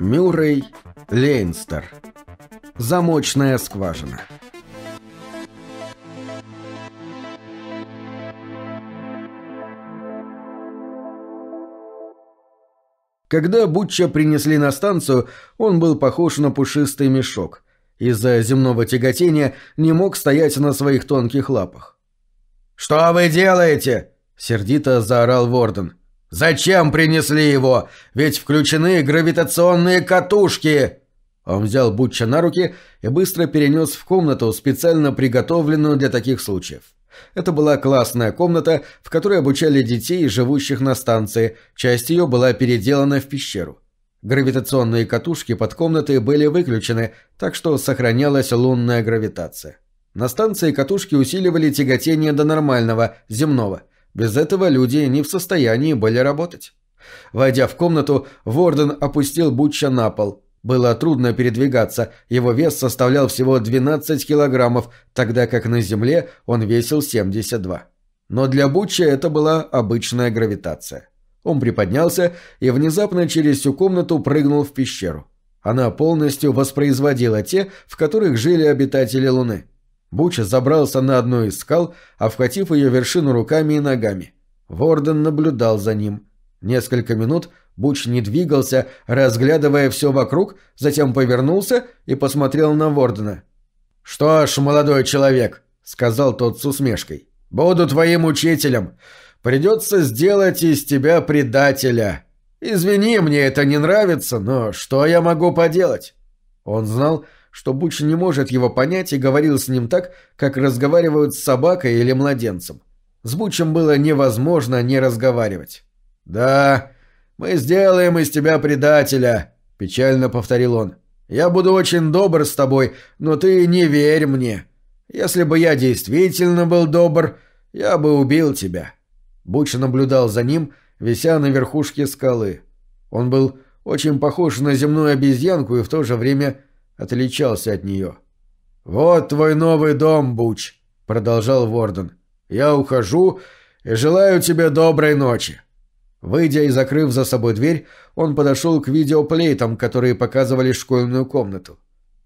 Мюррей Лейнстер. Замочная скважина. Когда Бутча принесли на станцию, он был похож на пушистый мешок. Из-за земного тяготения не мог стоять на своих тонких лапах. «Что вы делаете?» — сердито заорал Ворден. «Зачем принесли его? Ведь включены гравитационные катушки!» Он взял Бутча на руки и быстро перенес в комнату, специально приготовленную для таких случаев. Это была классная комната, в которой обучали детей, живущих на станции, часть ее была переделана в пещеру. Гравитационные катушки под комнатой были выключены, так что сохранялась лунная гравитация. На станции катушки усиливали тяготение до нормального, земного – без этого люди не в состоянии были работать. Войдя в комнату, Ворден опустил Бутча на пол. Было трудно передвигаться, его вес составлял всего 12 килограммов, тогда как на Земле он весил 72. Но для Бутча это была обычная гравитация. Он приподнялся и внезапно через всю комнату прыгнул в пещеру. Она полностью воспроизводила те, в которых жили обитатели Луны. Буч забрался на одну из скал, обхватив ее вершину руками и ногами. Ворден наблюдал за ним. Несколько минут Буч не двигался, разглядывая все вокруг, затем повернулся и посмотрел на Вордена. «Что ж, молодой человек», — сказал тот с усмешкой, — «буду твоим учителем. Придется сделать из тебя предателя. Извини, мне это не нравится, но что я могу поделать?» Он знал, что Буч не может его понять и говорил с ним так, как разговаривают с собакой или младенцем. С Бучем было невозможно не разговаривать. «Да, мы сделаем из тебя предателя», — печально повторил он. «Я буду очень добр с тобой, но ты не верь мне. Если бы я действительно был добр, я бы убил тебя». Буч наблюдал за ним, вися на верхушке скалы. Он был очень похож на земную обезьянку и в то же время отличался от нее. «Вот твой новый дом, Буч», — продолжал Ворден. «Я ухожу и желаю тебе доброй ночи». Выйдя и закрыв за собой дверь, он подошел к видеоплейтам, которые показывали школьную комнату.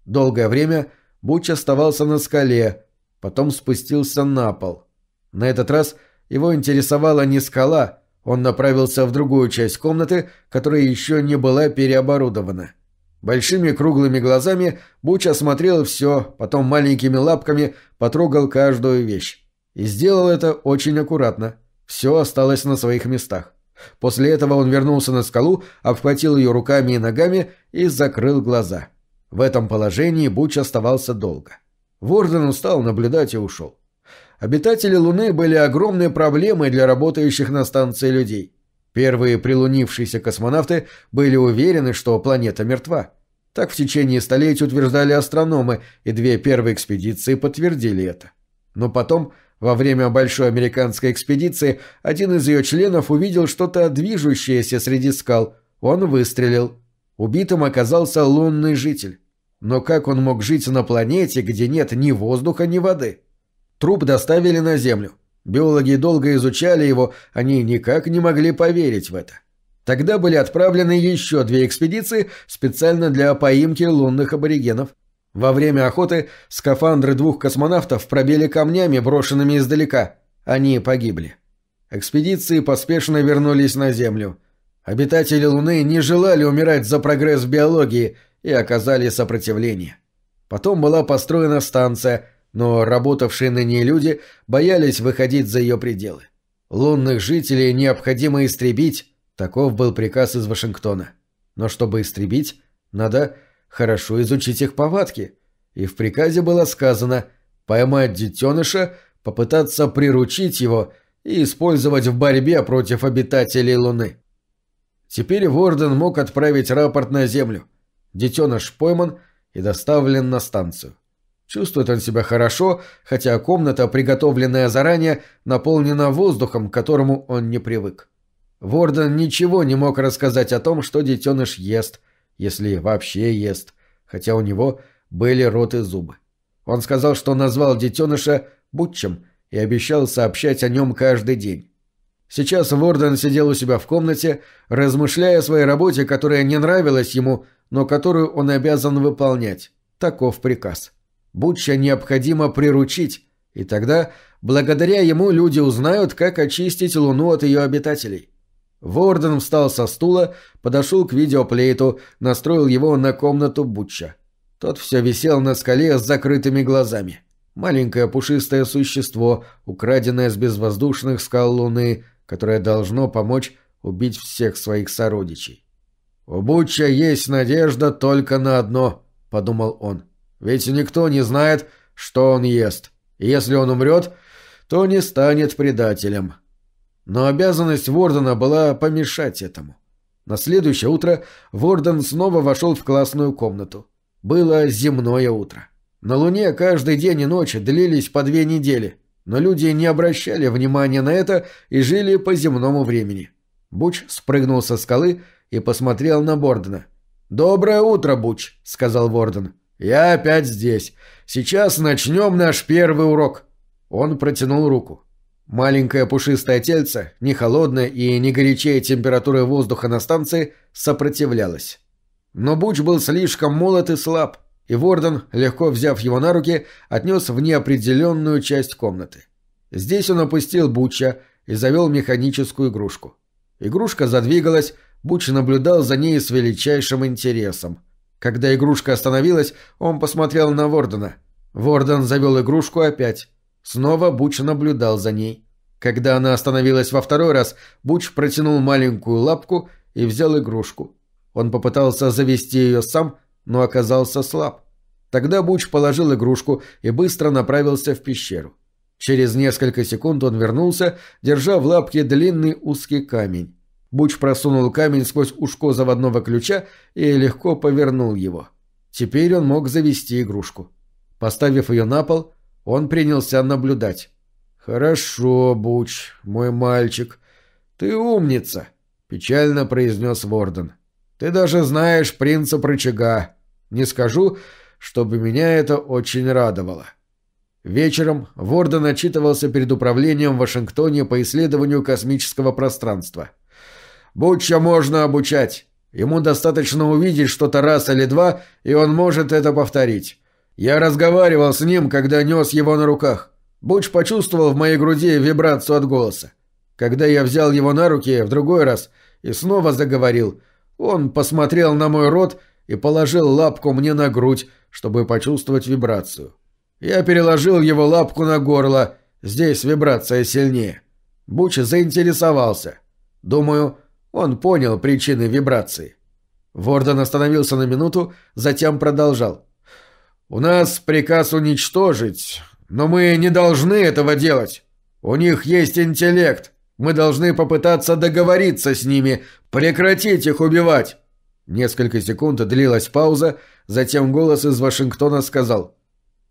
Долгое время Буч оставался на скале, потом спустился на пол. На этот раз его интересовала не скала, он направился в другую часть комнаты, которая еще не была переоборудована. Большими круглыми глазами Буч осмотрел все, потом маленькими лапками потрогал каждую вещь. И сделал это очень аккуратно. Все осталось на своих местах. После этого он вернулся на скалу, обхватил ее руками и ногами и закрыл глаза. В этом положении Буч оставался долго. Ворден устал наблюдать и ушел. Обитатели Луны были огромной проблемой для работающих на станции людей. Первые прилунившиеся космонавты были уверены, что планета мертва. Так в течение столетий утверждали астрономы, и две первые экспедиции подтвердили это. Но потом, во время большой американской экспедиции, один из ее членов увидел что-то движущееся среди скал. Он выстрелил. Убитым оказался лунный житель. Но как он мог жить на планете, где нет ни воздуха, ни воды? Труп доставили на Землю. Биологи долго изучали его, они никак не могли поверить в это. Тогда были отправлены еще две экспедиции специально для поимки лунных аборигенов. Во время охоты скафандры двух космонавтов пробили камнями, брошенными издалека. Они погибли. Экспедиции поспешно вернулись на Землю. Обитатели Луны не желали умирать за прогресс в биологии и оказали сопротивление. Потом была построена станция – но работавшие на ней люди боялись выходить за ее пределы. Лунных жителей необходимо истребить, таков был приказ из Вашингтона. Но чтобы истребить, надо хорошо изучить их повадки. И в приказе было сказано поймать детеныша, попытаться приручить его и использовать в борьбе против обитателей Луны. Теперь Ворден мог отправить рапорт на Землю. Детеныш пойман и доставлен на станцию. Чувствует он себя хорошо, хотя комната, приготовленная заранее, наполнена воздухом, к которому он не привык. Ворден ничего не мог рассказать о том, что детеныш ест, если вообще ест, хотя у него были рот и зубы. Он сказал, что назвал детеныша Бутчем и обещал сообщать о нем каждый день. Сейчас Ворден сидел у себя в комнате, размышляя о своей работе, которая не нравилась ему, но которую он обязан выполнять. Таков приказ. Бутча необходимо приручить, и тогда, благодаря ему, люди узнают, как очистить Луну от ее обитателей. Ворден встал со стула, подошел к видеоплейту, настроил его на комнату Бутча. Тот все висел на скале с закрытыми глазами. Маленькое пушистое существо, украденное с безвоздушных скал Луны, которое должно помочь убить всех своих сородичей. «У Бутча есть надежда только на одно», — подумал он. «Ведь никто не знает, что он ест. И если он умрет, то не станет предателем». Но обязанность Вордена была помешать этому. На следующее утро Ворден снова вошел в классную комнату. Было земное утро. На Луне каждый день и ночь длились по две недели, но люди не обращали внимания на это и жили по земному времени. Буч спрыгнул со скалы и посмотрел на Бордена. «Доброе утро, Буч», — сказал Ворден. «Я опять здесь. Сейчас начнем наш первый урок». Он протянул руку. Маленькое пушистое тельце, не холодное и не горячее температуры воздуха на станции, сопротивлялось. Но Буч был слишком молод и слаб, и Ворден, легко взяв его на руки, отнес в неопределенную часть комнаты. Здесь он опустил Буча и завел механическую игрушку. Игрушка задвигалась, Буч наблюдал за ней с величайшим интересом. Когда игрушка остановилась, он посмотрел на Вордена. Ворден завел игрушку опять. Снова Буч наблюдал за ней. Когда она остановилась во второй раз, Буч протянул маленькую лапку и взял игрушку. Он попытался завести ее сам, но оказался слаб. Тогда Буч положил игрушку и быстро направился в пещеру. Через несколько секунд он вернулся, держа в лапке длинный узкий камень. Буч просунул камень сквозь ушко заводного ключа и легко повернул его. Теперь он мог завести игрушку. Поставив ее на пол, он принялся наблюдать. «Хорошо, Буч, мой мальчик. Ты умница», — печально произнес Ворден. «Ты даже знаешь принцип рычага. Не скажу, чтобы меня это очень радовало». Вечером Ворден отчитывался перед управлением в Вашингтоне по исследованию космического пространства. «Буча можно обучать. Ему достаточно увидеть что-то раз или два, и он может это повторить. Я разговаривал с ним, когда нес его на руках. Буч почувствовал в моей груди вибрацию от голоса. Когда я взял его на руки в другой раз и снова заговорил, он посмотрел на мой рот и положил лапку мне на грудь, чтобы почувствовать вибрацию. Я переложил его лапку на горло, здесь вибрация сильнее. Буч заинтересовался. Думаю, он понял причины вибрации. Ворден остановился на минуту, затем продолжал. «У нас приказ уничтожить, но мы не должны этого делать. У них есть интеллект. Мы должны попытаться договориться с ними, прекратить их убивать». Несколько секунд длилась пауза, затем голос из Вашингтона сказал.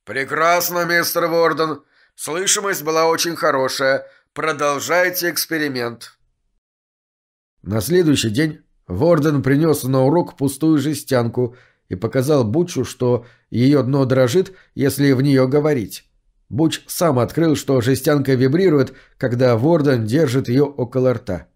«Прекрасно, мистер Ворден. Слышимость была очень хорошая. Продолжайте эксперимент». На следующий день Ворден принес на урок пустую жестянку – и показал Бучу, что ее дно дрожит, если в нее говорить. Буч сам открыл, что жестянка вибрирует, когда Ворден держит ее около рта.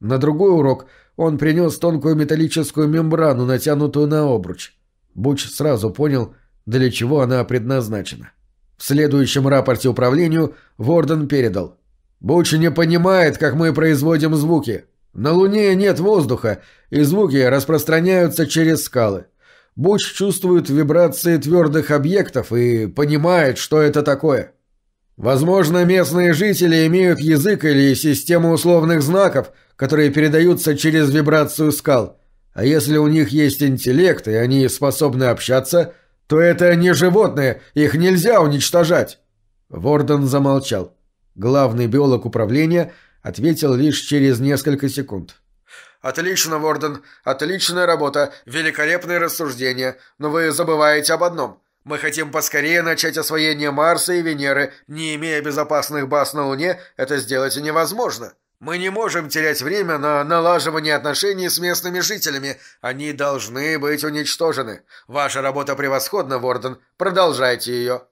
На другой урок он принес тонкую металлическую мембрану, натянутую на обруч. Буч сразу понял, для чего она предназначена. В следующем рапорте управлению Ворден передал. «Буч не понимает, как мы производим звуки. На Луне нет воздуха, и звуки распространяются через скалы. Буч чувствует вибрации твердых объектов и понимает, что это такое. Возможно, местные жители имеют язык или систему условных знаков, которые передаются через вибрацию скал. А если у них есть интеллект, и они способны общаться, то это не животные, их нельзя уничтожать. Ворден замолчал. Главный биолог управления ответил лишь через несколько секунд. «Отлично, Ворден, отличная работа, великолепные рассуждения, но вы забываете об одном. Мы хотим поскорее начать освоение Марса и Венеры. Не имея безопасных баз на Луне, это сделать невозможно. Мы не можем терять время на налаживание отношений с местными жителями. Они должны быть уничтожены. Ваша работа превосходна, Ворден. Продолжайте ее».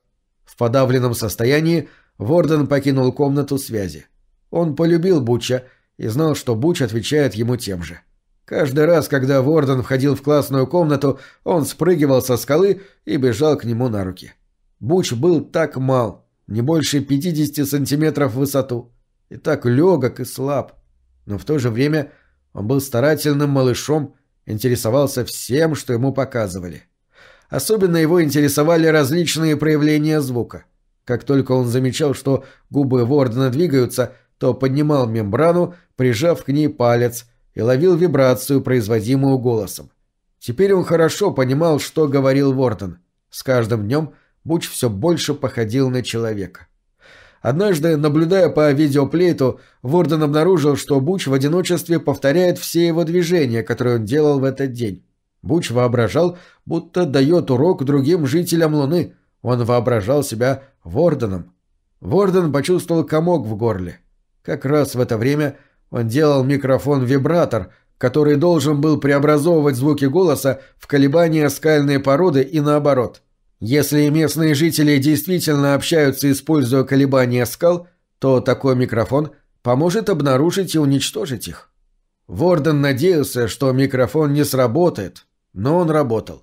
В подавленном состоянии Ворден покинул комнату связи. Он полюбил Буча и знал, что Буч отвечает ему тем же. Каждый раз, когда Ворден входил в классную комнату, он спрыгивал со скалы и бежал к нему на руки. Буч был так мал, не больше 50 сантиметров в высоту, и так легок и слаб. Но в то же время он был старательным малышом, интересовался всем, что ему показывали. Особенно его интересовали различные проявления звука. Как только он замечал, что губы Вордена двигаются, то поднимал мембрану, прижав к ней палец, и ловил вибрацию, производимую голосом. Теперь он хорошо понимал, что говорил Ворден. С каждым днем Буч все больше походил на человека. Однажды, наблюдая по видеоплейту, Ворден обнаружил, что Буч в одиночестве повторяет все его движения, которые он делал в этот день. Буч воображал, будто дает урок другим жителям Луны. Он воображал себя Ворденом. Ворден почувствовал комок в горле. Как раз в это время он делал микрофон-вибратор, который должен был преобразовывать звуки голоса в колебания скальной породы и наоборот. Если местные жители действительно общаются, используя колебания скал, то такой микрофон поможет обнаружить и уничтожить их. Ворден надеялся, что микрофон не сработает, но он работал.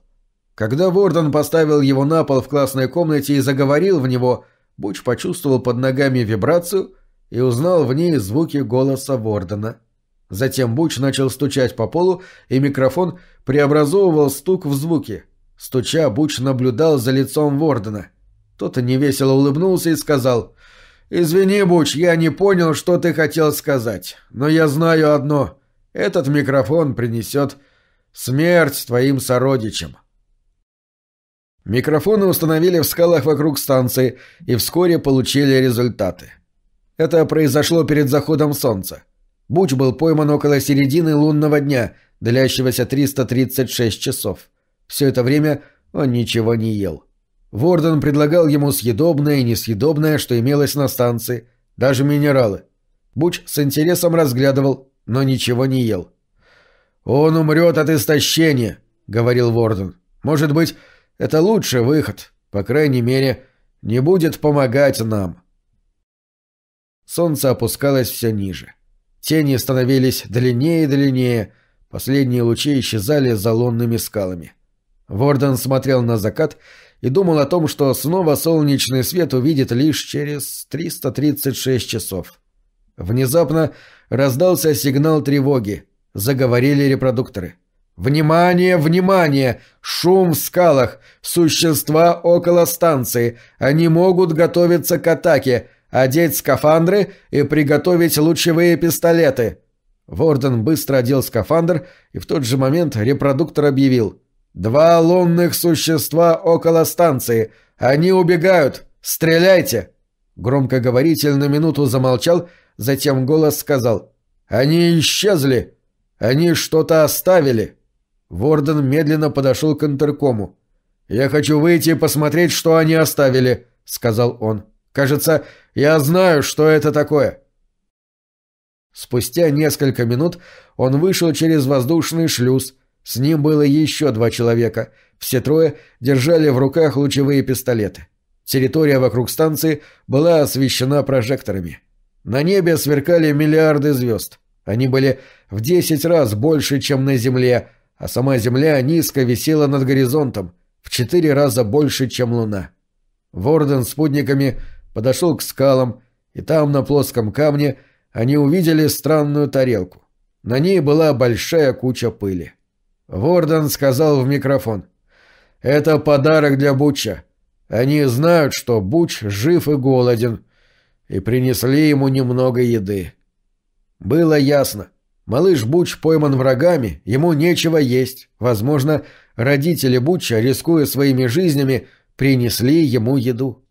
Когда Ворден поставил его на пол в классной комнате и заговорил в него, Буч почувствовал под ногами вибрацию и узнал в ней звуки голоса Вордена. Затем Буч начал стучать по полу, и микрофон преобразовывал стук в звуки. Стуча, Буч наблюдал за лицом Вордена. Тот невесело улыбнулся и сказал «Извини, Буч, я не понял, что ты хотел сказать, но я знаю одно. Этот микрофон принесет смерть твоим сородичам». Микрофоны установили в скалах вокруг станции и вскоре получили результаты. Это произошло перед заходом солнца. Буч был пойман около середины лунного дня, длящегося 336 часов. Все это время он ничего не ел. Ворден предлагал ему съедобное и несъедобное, что имелось на станции, даже минералы. Буч с интересом разглядывал, но ничего не ел. «Он умрет от истощения», — говорил Ворден. «Может быть, это лучший выход, по крайней мере, не будет помогать нам». Солнце опускалось все ниже. Тени становились длиннее и длиннее, последние лучи исчезали за лунными скалами. Ворден смотрел на закат и думал о том, что снова солнечный свет увидит лишь через 336 часов. Внезапно раздался сигнал тревоги. Заговорили репродукторы. «Внимание, внимание! Шум в скалах! Существа около станции! Они могут готовиться к атаке! Одеть скафандры и приготовить лучевые пистолеты. Ворден быстро одел скафандр, и в тот же момент репродуктор объявил. «Два лунных существа около станции. Они убегают. Стреляйте!» Громкоговоритель на минуту замолчал, затем голос сказал. «Они исчезли. Они что-то оставили». Ворден медленно подошел к интеркому. «Я хочу выйти и посмотреть, что они оставили», — сказал он. Кажется, я знаю, что это такое. Спустя несколько минут он вышел через воздушный шлюз. С ним было еще два человека. Все трое держали в руках лучевые пистолеты. Территория вокруг станции была освещена прожекторами. На небе сверкали миллиарды звезд. Они были в десять раз больше, чем на Земле, а сама Земля низко висела над горизонтом, в четыре раза больше, чем Луна. Ворден с спутниками подошел к скалам, и там, на плоском камне, они увидели странную тарелку. На ней была большая куча пыли. Ворден сказал в микрофон. «Это подарок для Буча. Они знают, что Буч жив и голоден, и принесли ему немного еды». Было ясно. Малыш Буч пойман врагами, ему нечего есть. Возможно, родители Буча, рискуя своими жизнями, принесли ему еду.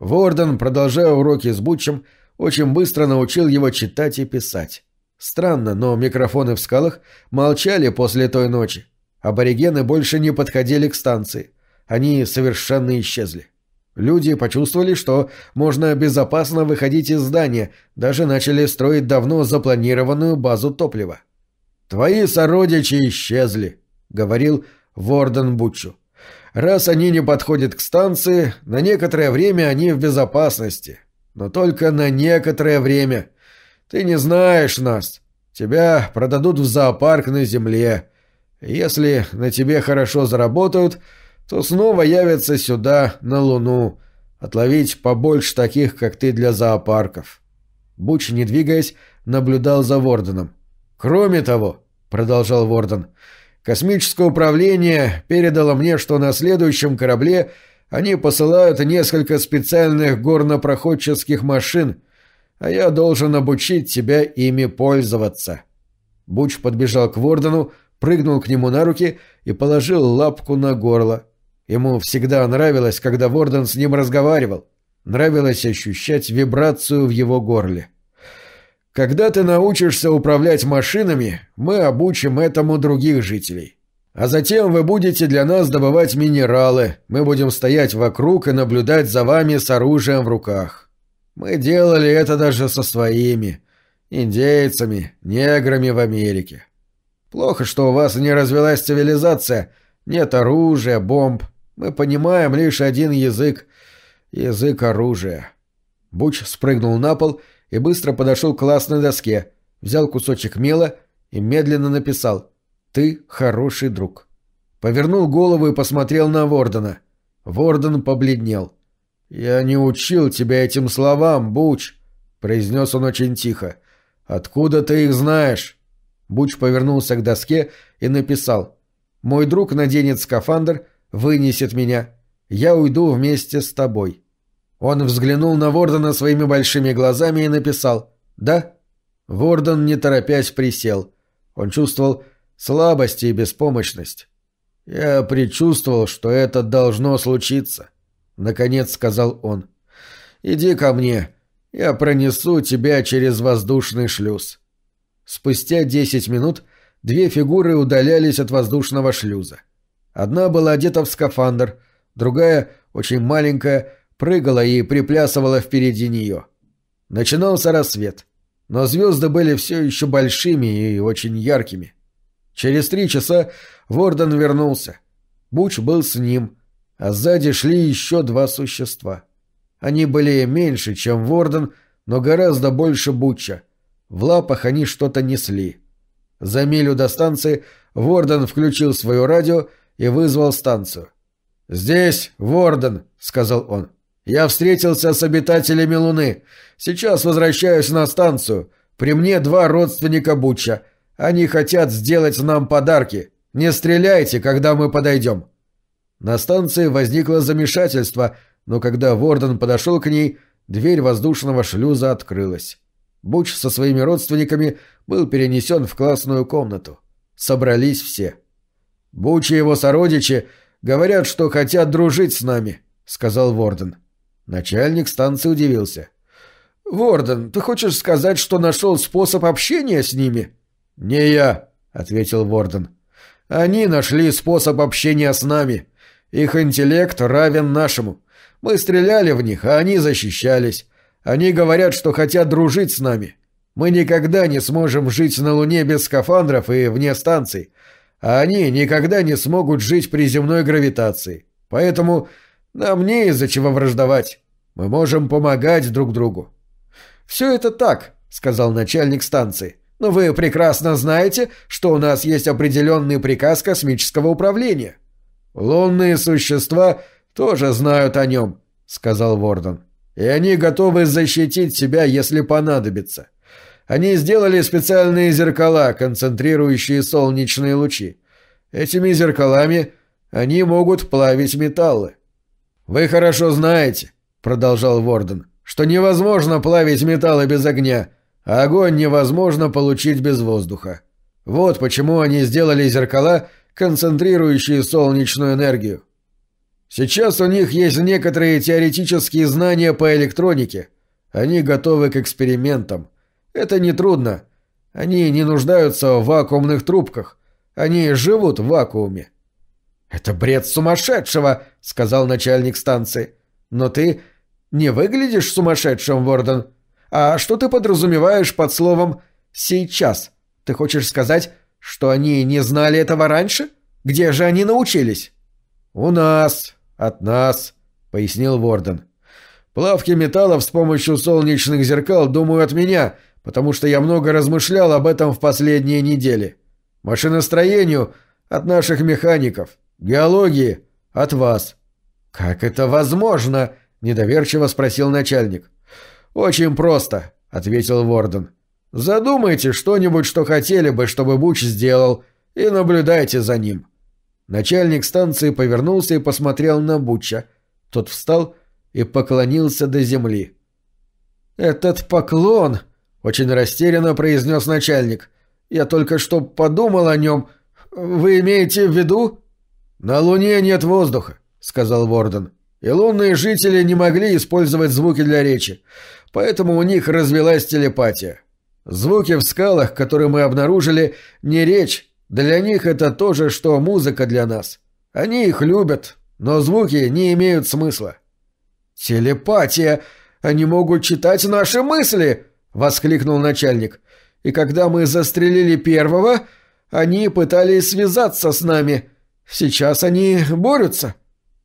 Ворден, продолжая уроки с Бутчем, очень быстро научил его читать и писать. Странно, но микрофоны в скалах молчали после той ночи. Аборигены больше не подходили к станции. Они совершенно исчезли. Люди почувствовали, что можно безопасно выходить из здания, даже начали строить давно запланированную базу топлива. «Твои сородичи исчезли», — говорил Ворден Бутчу. Раз они не подходят к станции, на некоторое время они в безопасности. Но только на некоторое время. Ты не знаешь нас. Тебя продадут в зоопарк на земле. Если на тебе хорошо заработают, то снова явятся сюда, на Луну, отловить побольше таких, как ты, для зоопарков. Буч, не двигаясь, наблюдал за Ворденом. «Кроме того», — продолжал Ворден, — «космическое управление передало мне, что на следующем корабле они посылают несколько специальных горнопроходческих машин, а я должен обучить тебя ими пользоваться». Буч подбежал к Вордену, прыгнул к нему на руки и положил лапку на горло. Ему всегда нравилось, когда Ворден с ним разговаривал. Нравилось ощущать вибрацию в его горле. «Когда ты научишься управлять машинами, мы обучим этому других жителей. А затем вы будете для нас добывать минералы, мы будем стоять вокруг и наблюдать за вами с оружием в руках. Мы делали это даже со своими, индейцами, неграми в Америке. Плохо, что у вас не развелась цивилизация, нет оружия, бомб. Мы понимаем лишь один язык — язык оружия». Буч спрыгнул на пол и быстро подошел к классной доске, взял кусочек мела и медленно написал «Ты хороший друг». Повернул голову и посмотрел на Вордена. Ворден побледнел. «Я не учил тебя этим словам, Буч», — произнес он очень тихо. «Откуда ты их знаешь?» Буч повернулся к доске и написал «Мой друг наденет скафандр, вынесет меня. Я уйду вместе с тобой». Он взглянул на Вордена своими большими глазами и написал «Да». Ворден, не торопясь, присел. Он чувствовал слабость и беспомощность. «Я предчувствовал, что это должно случиться», — наконец сказал он. «Иди ко мне, я пронесу тебя через воздушный шлюз». Спустя десять минут две фигуры удалялись от воздушного шлюза. Одна была одета в скафандр, другая, очень маленькая, прыгала и приплясывала впереди нее. Начинался рассвет, но звезды были все еще большими и очень яркими. Через три часа Ворден вернулся. Буч был с ним, а сзади шли еще два существа. Они были меньше, чем Ворден, но гораздо больше Буча. В лапах они что-то несли. За милю до станции Ворден включил свое радио и вызвал станцию. «Здесь Ворден», — сказал он. Я встретился с обитателями Луны. Сейчас возвращаюсь на станцию. При мне два родственника Буча. Они хотят сделать нам подарки. Не стреляйте, когда мы подойдем». На станции возникло замешательство, но когда Ворден подошел к ней, дверь воздушного шлюза открылась. Буч со своими родственниками был перенесен в классную комнату. Собрались все. «Буч и его сородичи говорят, что хотят дружить с нами», — сказал Ворден. Начальник станции удивился. «Ворден, ты хочешь сказать, что нашел способ общения с ними?» «Не я», — ответил Ворден. «Они нашли способ общения с нами. Их интеллект равен нашему. Мы стреляли в них, а они защищались. Они говорят, что хотят дружить с нами. Мы никогда не сможем жить на Луне без скафандров и вне станций, а они никогда не смогут жить при земной гравитации. Поэтому нам не из-за чего враждовать. Мы можем помогать друг другу. Все это так, сказал начальник станции. Но вы прекрасно знаете, что у нас есть определенный приказ космического управления. Лунные существа тоже знают о нем, сказал Вордон. И они готовы защитить себя, если понадобится. Они сделали специальные зеркала, концентрирующие солнечные лучи. Этими зеркалами они могут плавить металлы. «Вы хорошо знаете», — продолжал Ворден, — «что невозможно плавить металлы без огня, а огонь невозможно получить без воздуха. Вот почему они сделали зеркала, концентрирующие солнечную энергию. Сейчас у них есть некоторые теоретические знания по электронике. Они готовы к экспериментам. Это нетрудно. Они не нуждаются в вакуумных трубках. Они живут в вакууме. «Это бред сумасшедшего», — сказал начальник станции. «Но ты не выглядишь сумасшедшим, Ворден. А что ты подразумеваешь под словом «сейчас»? Ты хочешь сказать, что они не знали этого раньше? Где же они научились?» «У нас, от нас», — пояснил Ворден. «Плавки металлов с помощью солнечных зеркал, думаю, от меня, потому что я много размышлял об этом в последние недели. Машиностроению — от наших механиков, геологии — от вас». «Как это возможно?» — недоверчиво спросил начальник. «Очень просто», — ответил Ворден. «Задумайте что-нибудь, что хотели бы, чтобы Буч сделал, и наблюдайте за ним». Начальник станции повернулся и посмотрел на Буча. Тот встал и поклонился до земли. «Этот поклон!» — очень растерянно произнес начальник. «Я только что подумал о нем. Вы имеете в виду?» «На Луне нет воздуха», — сказал Ворден. «И лунные жители не могли использовать звуки для речи, поэтому у них развелась телепатия. Звуки в скалах, которые мы обнаружили, не речь, для них это то же, что музыка для нас. Они их любят, но звуки не имеют смысла. «Телепатия! Они могут читать наши мысли!» — воскликнул начальник. «И когда мы застрелили первого, они пытались связаться с нами. Сейчас они борются».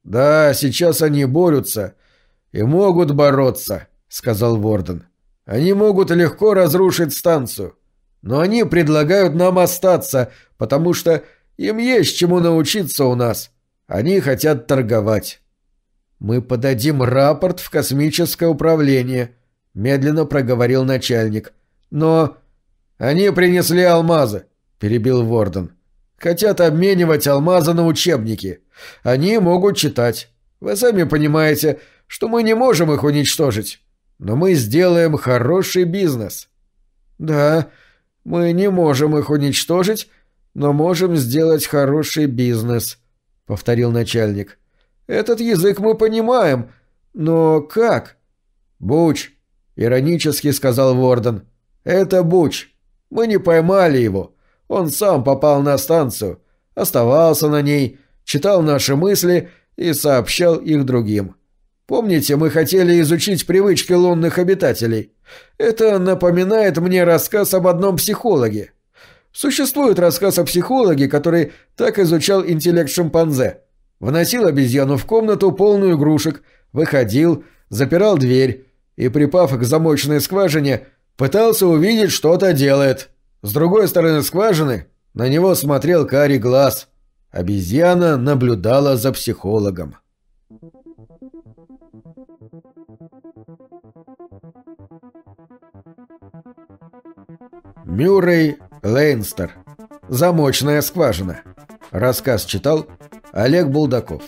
«Да, сейчас они борются. И могут бороться», — сказал Ворден. «Они могут легко разрушить станцию. Но они предлагают нам остаться, потому что им есть чему научиться у нас. Они хотят торговать. Мы подадим рапорт в космическое управление, медленно проговорил начальник. Но они принесли алмазы, перебил Ворден. Хотят обменивать алмазы на учебники. Они могут читать. Вы сами понимаете, что мы не можем их уничтожить. Но мы сделаем хороший бизнес. Да, мы не можем их уничтожить, но можем сделать хороший бизнес», — повторил начальник. «Этот язык мы понимаем, но как?» «Буч», — иронически сказал Ворден. «Это Буч. Мы не поймали его. Он сам попал на станцию, оставался на ней, читал наши мысли и сообщал их другим. Помните, мы хотели изучить привычки лунных обитателей? Это напоминает мне рассказ об одном психологе. Существует рассказ о психологе, который так изучал интеллект шимпанзе. Вносил обезьяну в комнату, полную игрушек, выходил, запирал дверь и, припав к замочной скважине, пытался увидеть, что-то делает. С другой стороны скважины на него смотрел карий глаз. Обезьяна наблюдала за психологом. Мюррей Лейнстер. Замочная скважина. Рассказ читал Олег Булдаков.